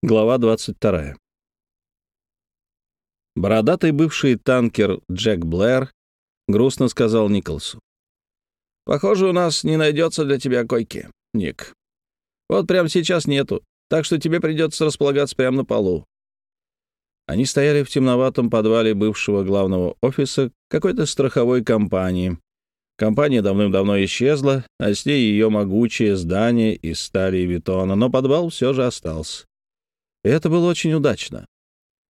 Глава 22. Бородатый бывший танкер Джек Блэр грустно сказал Николсу. «Похоже, у нас не найдется для тебя койки, Ник. Вот прямо сейчас нету, так что тебе придется располагаться прямо на полу». Они стояли в темноватом подвале бывшего главного офиса какой-то страховой компании. Компания давным-давно исчезла, а с ней ее могучее здание из стали и бетона, но подвал все же остался. Это было очень удачно.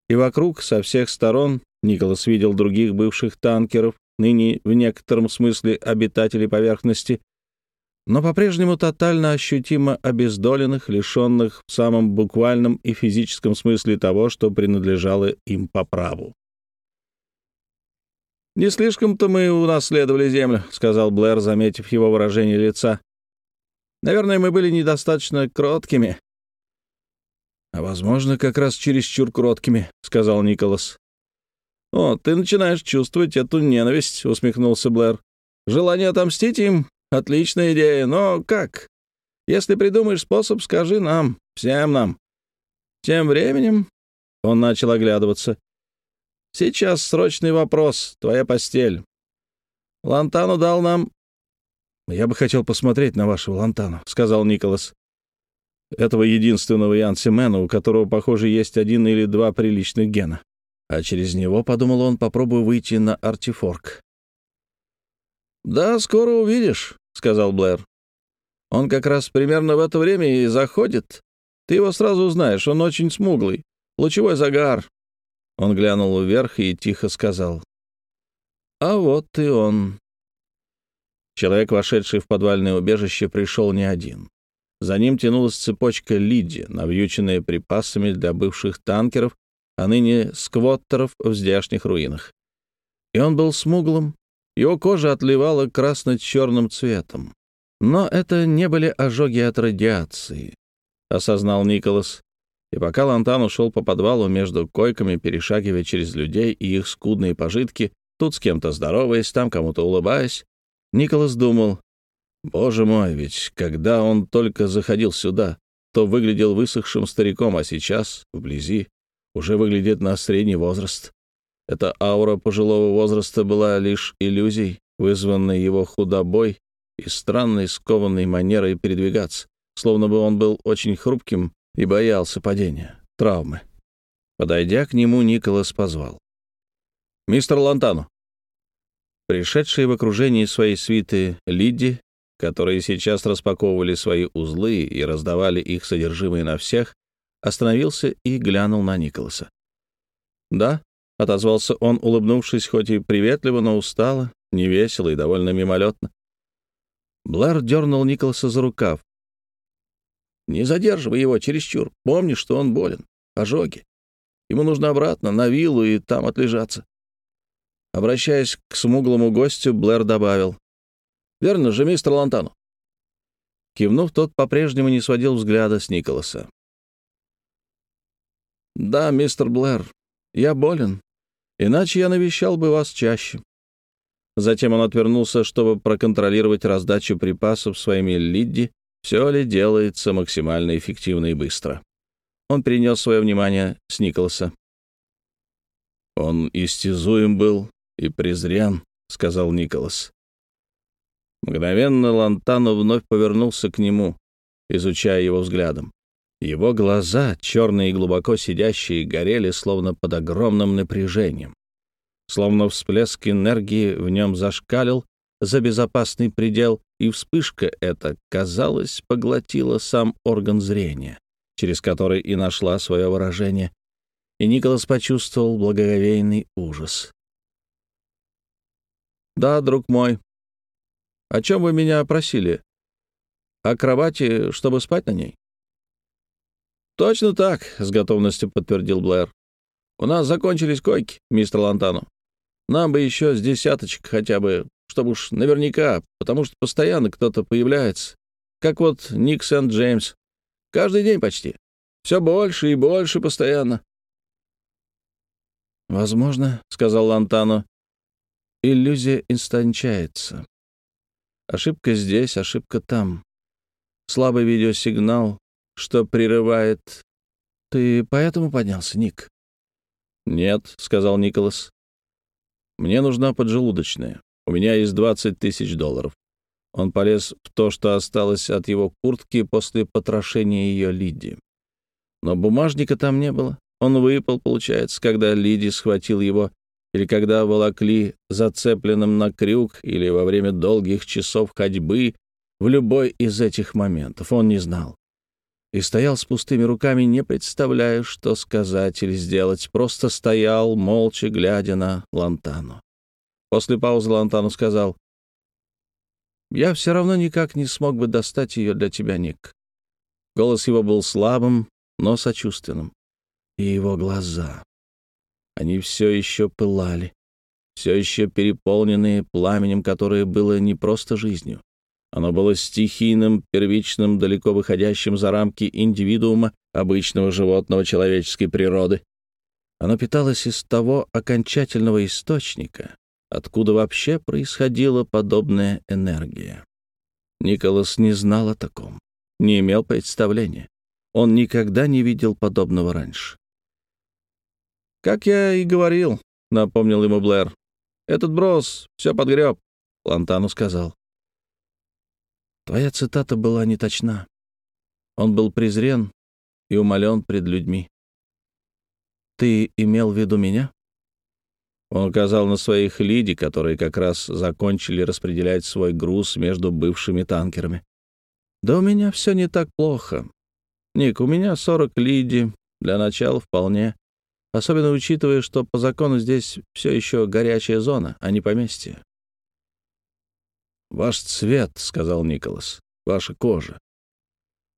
И вокруг, со всех сторон, Николас видел других бывших танкеров, ныне в некотором смысле обитателей поверхности, но по-прежнему тотально ощутимо обездоленных, лишенных в самом буквальном и физическом смысле того, что принадлежало им по праву. «Не слишком-то мы унаследовали землю», — сказал Блэр, заметив его выражение лица. «Наверное, мы были недостаточно кроткими. «А, возможно, как раз чересчур кроткими», — сказал Николас. «О, ты начинаешь чувствовать эту ненависть», — усмехнулся Блэр. «Желание отомстить им — отличная идея, но как? Если придумаешь способ, скажи нам, всем нам». Тем временем он начал оглядываться. «Сейчас срочный вопрос, твоя постель. Лантану дал нам...» «Я бы хотел посмотреть на вашего Лантану», — сказал Николас этого единственного Янсимена, у которого, похоже, есть один или два приличных гена. А через него, подумал он, попробую выйти на артифорк. «Да, скоро увидишь», — сказал Блэр. «Он как раз примерно в это время и заходит. Ты его сразу узнаешь, он очень смуглый. Лучевой загар». Он глянул вверх и тихо сказал. «А вот и он». Человек, вошедший в подвальное убежище, пришел не один. За ним тянулась цепочка Лиди, навьюченная припасами для бывших танкеров, а ныне сквоттеров в здешних руинах. И он был смуглым, его кожа отливала красно-черным цветом. Но это не были ожоги от радиации, осознал Николас. И пока Лантан ушел по подвалу между койками, перешагивая через людей и их скудные пожитки, тут с кем-то здороваясь, там кому-то улыбаясь, Николас думал, Боже мой, ведь когда он только заходил сюда, то выглядел высохшим стариком, а сейчас, вблизи, уже выглядит на средний возраст. Эта аура пожилого возраста была лишь иллюзией, вызванной его худобой и странной скованной манерой передвигаться, словно бы он был очень хрупким и боялся падения, травмы. Подойдя к нему, Николас позвал. «Мистер Лантану». Пришедшие в окружении своей свиты Лидди которые сейчас распаковывали свои узлы и раздавали их содержимое на всех, остановился и глянул на Николаса. «Да», — отозвался он, улыбнувшись, хоть и приветливо, но устало, невесело и довольно мимолетно. Блэр дернул Николаса за рукав. «Не задерживай его чересчур. Помни, что он болен. Ожоги. Ему нужно обратно, на виллу, и там отлежаться». Обращаясь к смуглому гостю, Блэр добавил. Верно же, мистер Лантану?» Кивнув, тот по-прежнему не сводил взгляда с Николаса. «Да, мистер Блэр, я болен. Иначе я навещал бы вас чаще». Затем он отвернулся, чтобы проконтролировать раздачу припасов своими Лидди, все ли делается максимально эффективно и быстро. Он перенес свое внимание с Николаса. «Он истязуем был и презрен», — сказал Николас. Мгновенно Лантано вновь повернулся к нему, изучая его взглядом. Его глаза, черные и глубоко сидящие, горели словно под огромным напряжением. Словно всплеск энергии в нем зашкалил за безопасный предел, и вспышка эта, казалось, поглотила сам орган зрения, через который и нашла свое выражение. И Николас почувствовал благоговейный ужас. «Да, друг мой», о чем вы меня просили? О кровати, чтобы спать на ней?» «Точно так», — с готовностью подтвердил Блэр. «У нас закончились койки, мистер Лантану. Нам бы еще с десяточек хотя бы, чтобы уж наверняка, потому что постоянно кто-то появляется. Как вот Ник Сент-Джеймс. Каждый день почти. Все больше и больше постоянно». «Возможно», — сказал Лантано, — «иллюзия истончается. Ошибка здесь, ошибка там. Слабый видеосигнал, что прерывает... «Ты поэтому поднялся, Ник?» «Нет», — сказал Николас. «Мне нужна поджелудочная. У меня есть 20 тысяч долларов». Он полез в то, что осталось от его куртки после потрошения ее Лиди. Но бумажника там не было. Он выпал, получается, когда Лиди схватил его, или когда волокли зацепленным на крюк, или во время долгих часов ходьбы, в любой из этих моментов. Он не знал. И стоял с пустыми руками, не представляя, что сказать или сделать. Просто стоял, молча глядя на Лантану. После паузы Лантану сказал, «Я все равно никак не смог бы достать ее для тебя, Ник». Голос его был слабым, но сочувственным и его глаза. Они все еще пылали, все еще переполненные пламенем, которое было не просто жизнью. Оно было стихийным, первичным, далеко выходящим за рамки индивидуума, обычного животного человеческой природы. Оно питалось из того окончательного источника, откуда вообще происходила подобная энергия. Николас не знал о таком, не имел представления. Он никогда не видел подобного раньше. «Как я и говорил», — напомнил ему Блэр. «Этот брос все подгреб», — Лантану сказал. Твоя цитата была неточна. Он был презрен и умолен пред людьми. Ты имел в виду меня? Он указал на своих лиди, которые как раз закончили распределять свой груз между бывшими танкерами. Да у меня все не так плохо. Ник, у меня 40 лиди, для начала вполне. Особенно учитывая, что по закону здесь все еще горячая зона, а не поместье. «Ваш цвет», — сказал Николас, — «ваша кожа».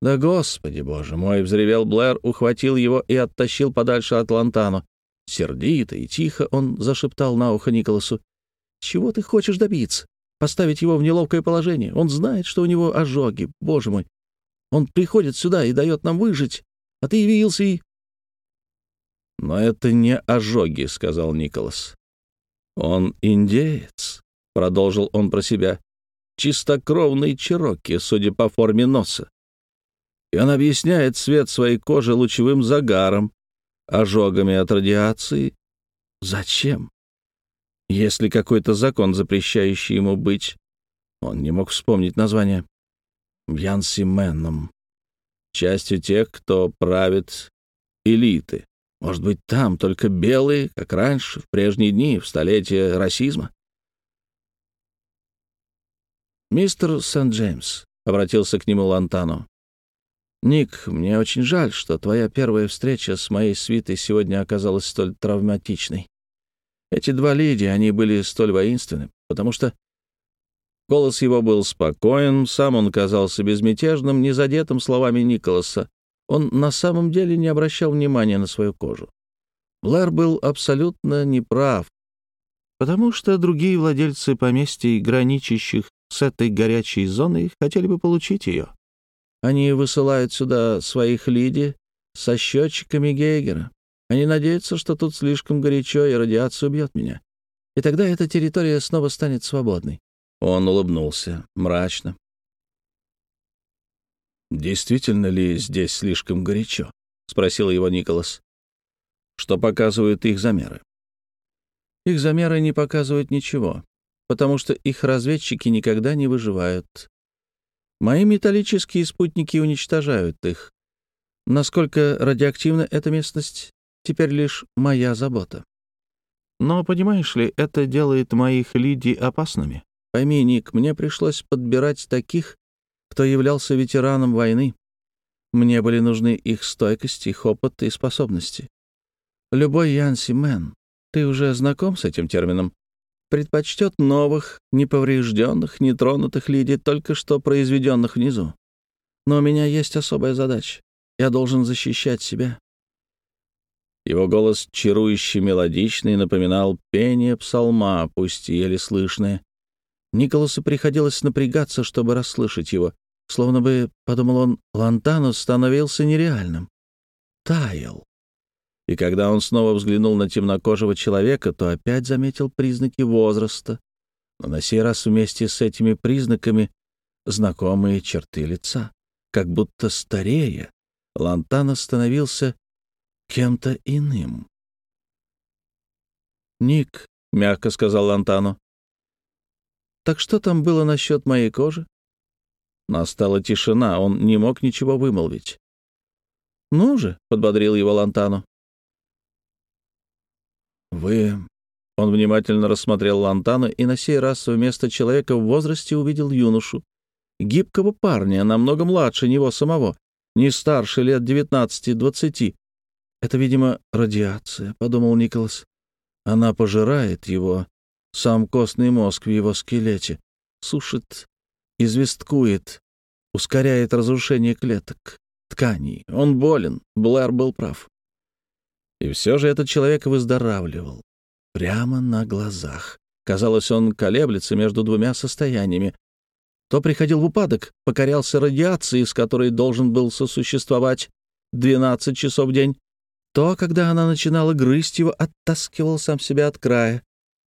«Да господи боже мой!» — взревел Блэр, ухватил его и оттащил подальше от Лантану. Сердито и тихо он зашептал на ухо Николасу. «Чего ты хочешь добиться? Поставить его в неловкое положение? Он знает, что у него ожоги, боже мой! Он приходит сюда и дает нам выжить, а ты явился и...» «Но это не ожоги», — сказал Николас. «Он индеец», — продолжил он про себя, — «чистокровный чероки, судя по форме носа. И он объясняет цвет своей кожи лучевым загаром, ожогами от радиации. Зачем? Есть ли какой-то закон, запрещающий ему быть... Он не мог вспомнить название. Янсименом. Частью тех, кто правит элиты. Может быть, там только белые, как раньше, в прежние дни, в столетие расизма? «Мистер Сент-Джеймс», — обратился к нему Лантано, — «Ник, мне очень жаль, что твоя первая встреча с моей свитой сегодня оказалась столь травматичной. Эти два леди, они были столь воинственны, потому что...» Голос его был спокоен, сам он казался безмятежным, не задетым словами Николаса, он на самом деле не обращал внимания на свою кожу. Блэр был абсолютно неправ, потому что другие владельцы поместий, граничащих с этой горячей зоной, хотели бы получить ее. Они высылают сюда своих лиди со счетчиками Гейгера. Они надеются, что тут слишком горячо, и радиация убьет меня. И тогда эта территория снова станет свободной. Он улыбнулся, мрачно, «Действительно ли здесь слишком горячо?» — спросил его Николас. «Что показывают их замеры?» «Их замеры не показывают ничего, потому что их разведчики никогда не выживают. Мои металлические спутники уничтожают их. Насколько радиоактивна эта местность, теперь лишь моя забота. Но, понимаешь ли, это делает моих лиди опасными. Пойми, Ник, мне пришлось подбирать таких, кто являлся ветераном войны. Мне были нужны их стойкость, их опыт и способности. Любой Янси Мэн, ты уже знаком с этим термином, предпочтет новых, неповрежденных, нетронутых лидий, только что произведенных внизу. Но у меня есть особая задача. Я должен защищать себя. Его голос, чарующий мелодичный, напоминал пение псалма, пусть еле слышное. Николасу приходилось напрягаться, чтобы расслышать его. Словно бы, — подумал он, — Лантанус становился нереальным. Таял. И когда он снова взглянул на темнокожего человека, то опять заметил признаки возраста, но на сей раз вместе с этими признаками знакомые черты лица. Как будто старея, Лантанос становился кем-то иным. «Ник», — мягко сказал Лантану, — «так что там было насчет моей кожи?» Настала тишина, он не мог ничего вымолвить. «Ну же», — подбодрил его Лантану. «Вы...» Он внимательно рассмотрел Лантана и на сей раз вместо человека в возрасте увидел юношу. Гибкого парня, намного младше него самого, не старше лет девятнадцати-двадцати. «Это, видимо, радиация», — подумал Николас. «Она пожирает его, сам костный мозг в его скелете, сушит известкует, ускоряет разрушение клеток, тканей. Он болен, Блэр был прав. И все же этот человек выздоравливал. Прямо на глазах. Казалось, он колеблется между двумя состояниями. То приходил в упадок, покорялся радиации, с которой должен был сосуществовать 12 часов в день, то, когда она начинала грызть его, оттаскивал сам себя от края,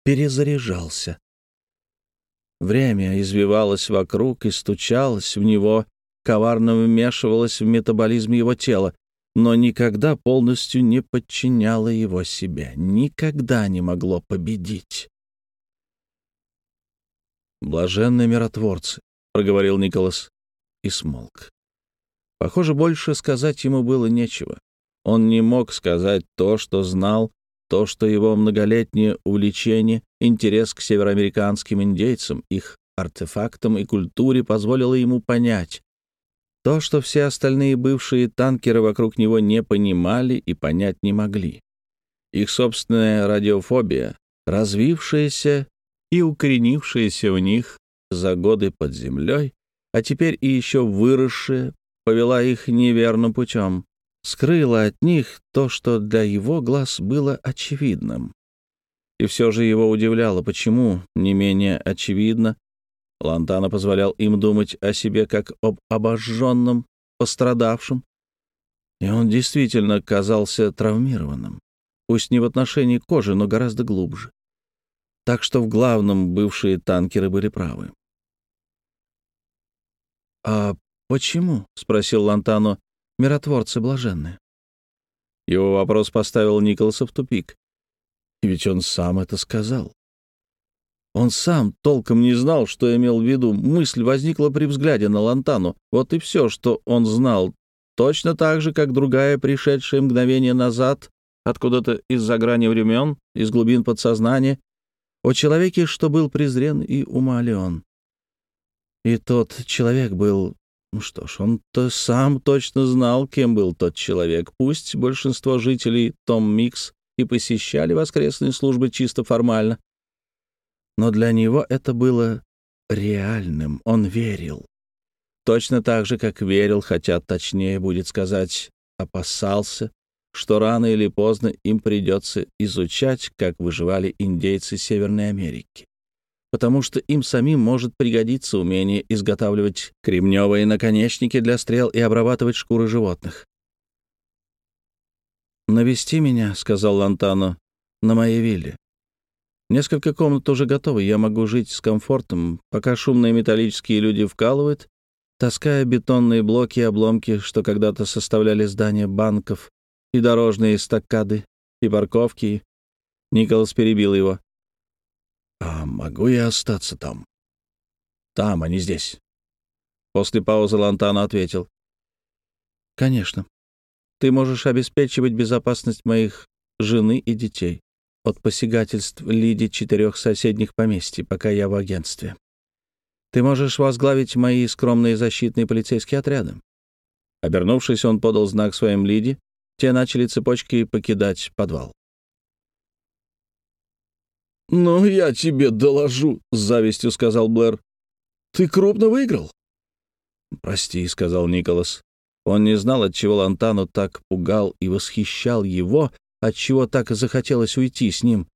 перезаряжался. Время извивалось вокруг и стучалось в него, коварно вмешивалось в метаболизм его тела, но никогда полностью не подчиняло его себе, никогда не могло победить. «Блаженные миротворцы», — проговорил Николас и смолк. Похоже, больше сказать ему было нечего. Он не мог сказать то, что знал, то, что его многолетнее увлечение, интерес к североамериканским индейцам, их артефактам и культуре позволило ему понять. То, что все остальные бывшие танкеры вокруг него не понимали и понять не могли. Их собственная радиофобия, развившаяся и укоренившаяся в них за годы под землей, а теперь и еще выросшая, повела их неверным путем скрыла от них то, что для его глаз было очевидным. И все же его удивляло, почему, не менее очевидно, Лантана позволял им думать о себе как об обожженном, пострадавшем. И он действительно казался травмированным, пусть не в отношении кожи, но гораздо глубже. Так что в главном бывшие танкеры были правы. «А почему?» — спросил Лантано миротворцы блаженны. Его вопрос поставил Николаса в тупик. Ведь он сам это сказал. Он сам толком не знал, что имел в виду. Мысль возникла при взгляде на Лантану. Вот и все, что он знал. Точно так же, как другая, пришедшая мгновение назад, откуда-то из-за грани времен, из глубин подсознания, о человеке, что был презрен и умален. И тот человек был что ж, он-то сам точно знал, кем был тот человек. Пусть большинство жителей Том Микс и посещали воскресные службы чисто формально. Но для него это было реальным, он верил. Точно так же, как верил, хотя точнее будет сказать, опасался, что рано или поздно им придется изучать, как выживали индейцы Северной Америки потому что им самим может пригодиться умение изготавливать кремневые наконечники для стрел и обрабатывать шкуры животных. «Навести меня», — сказал Лантано, — «на моей вилле. Несколько комнат уже готовы, я могу жить с комфортом, пока шумные металлические люди вкалывают, таская бетонные блоки и обломки, что когда-то составляли здания банков, и дорожные эстакады, и парковки». Николас перебил его. «А могу я остаться там?» «Там, а не здесь». После паузы Лантана ответил. «Конечно. Ты можешь обеспечивать безопасность моих жены и детей от посягательств Лиди четырех соседних поместий, пока я в агентстве. Ты можешь возглавить мои скромные защитные полицейские отряды». Обернувшись, он подал знак своим Лиди, те начали цепочкой покидать подвал. «Ну, я тебе доложу», — с завистью сказал Блэр. «Ты крупно выиграл?» «Прости», — сказал Николас. Он не знал, от чего Лантану так пугал и восхищал его, от чего так захотелось уйти с ним.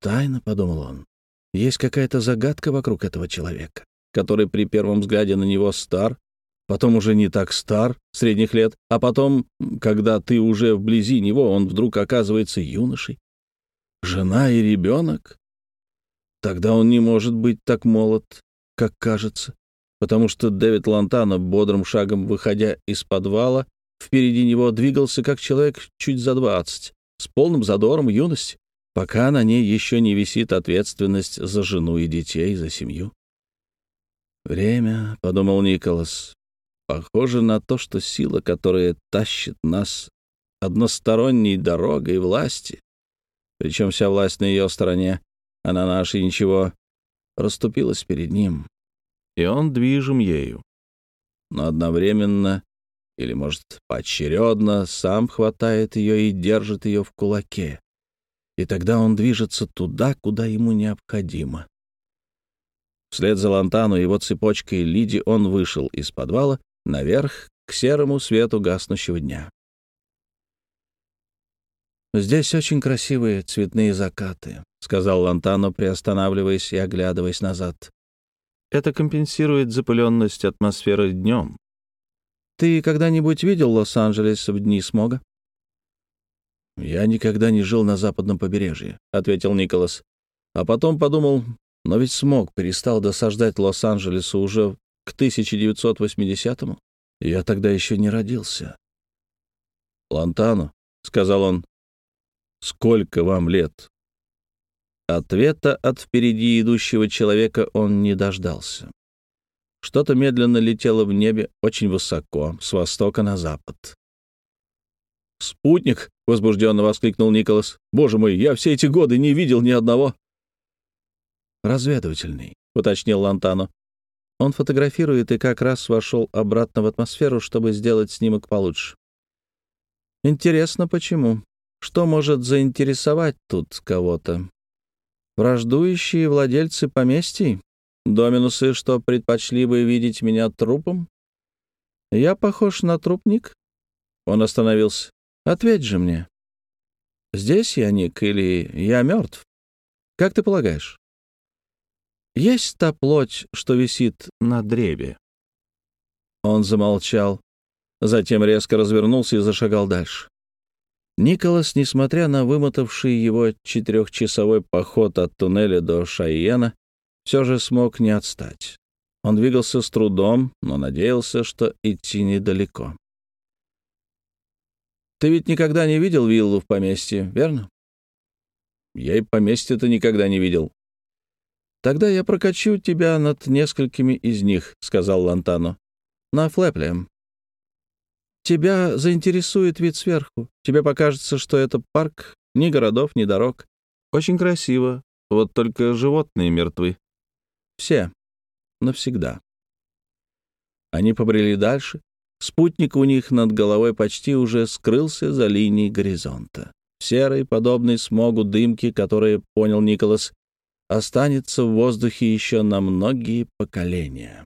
«Тайна», — подумал он, — «есть какая-то загадка вокруг этого человека, который при первом взгляде на него стар, потом уже не так стар, средних лет, а потом, когда ты уже вблизи него, он вдруг оказывается юношей. Жена и ребенок? Тогда он не может быть так молод, как кажется, потому что Дэвид Лантана, бодрым шагом выходя из подвала, впереди него двигался как человек чуть за двадцать, с полным задором юности, пока на ней еще не висит ответственность за жену и детей, за семью. «Время», — подумал Николас, — «похоже на то, что сила, которая тащит нас односторонней дорогой власти, причем вся власть на ее стороне, а на нашей ничего, расступилась перед ним, и он движим ею. Но одновременно, или, может, поочередно, сам хватает ее и держит ее в кулаке. И тогда он движется туда, куда ему необходимо. Вслед за Лантану и его цепочкой Лиди он вышел из подвала наверх к серому свету гаснущего дня. «Здесь очень красивые цветные закаты», — сказал Лантано, приостанавливаясь и оглядываясь назад. «Это компенсирует запыленность атмосферы днем. Ты когда-нибудь видел Лос-Анджелес в дни смога?» «Я никогда не жил на западном побережье», — ответил Николас. А потом подумал, но ведь смог перестал досаждать Лос-Анджелесу уже к 1980-му. Я тогда еще не родился. «Лантано», — сказал он, Сколько вам лет?» Ответа от впереди идущего человека он не дождался. Что-то медленно летело в небе очень высоко, с востока на запад. «Спутник!» — возбужденно воскликнул Николас. «Боже мой, я все эти годы не видел ни одного!» «Разведывательный», — уточнил Лантано. Он фотографирует и как раз вошел обратно в атмосферу, чтобы сделать снимок получше. «Интересно, почему?» Что может заинтересовать тут кого-то? Враждующие владельцы поместий? Доминусы, что предпочли бы видеть меня трупом? Я похож на трупник? Он остановился. Ответь же мне. Здесь я, Ник, или я мертв? Как ты полагаешь? Есть та плоть, что висит на дребе? Он замолчал, затем резко развернулся и зашагал дальше. Николас, несмотря на вымотавший его четырехчасовой поход от туннеля до Шайена, все же смог не отстать. Он двигался с трудом, но надеялся, что идти недалеко. «Ты ведь никогда не видел виллу в поместье, верно?» «Я и поместье-то никогда не видел». «Тогда я прокачу тебя над несколькими из них», — сказал Лантано. «На Флэплем. Тебя заинтересует вид сверху. Тебе покажется, что это парк, ни городов, ни дорог. Очень красиво. Вот только животные мертвы. Все. Навсегда. Они побрели дальше. Спутник у них над головой почти уже скрылся за линией горизонта. Серый, подобный смогу дымки, который, понял Николас, останется в воздухе еще на многие поколения.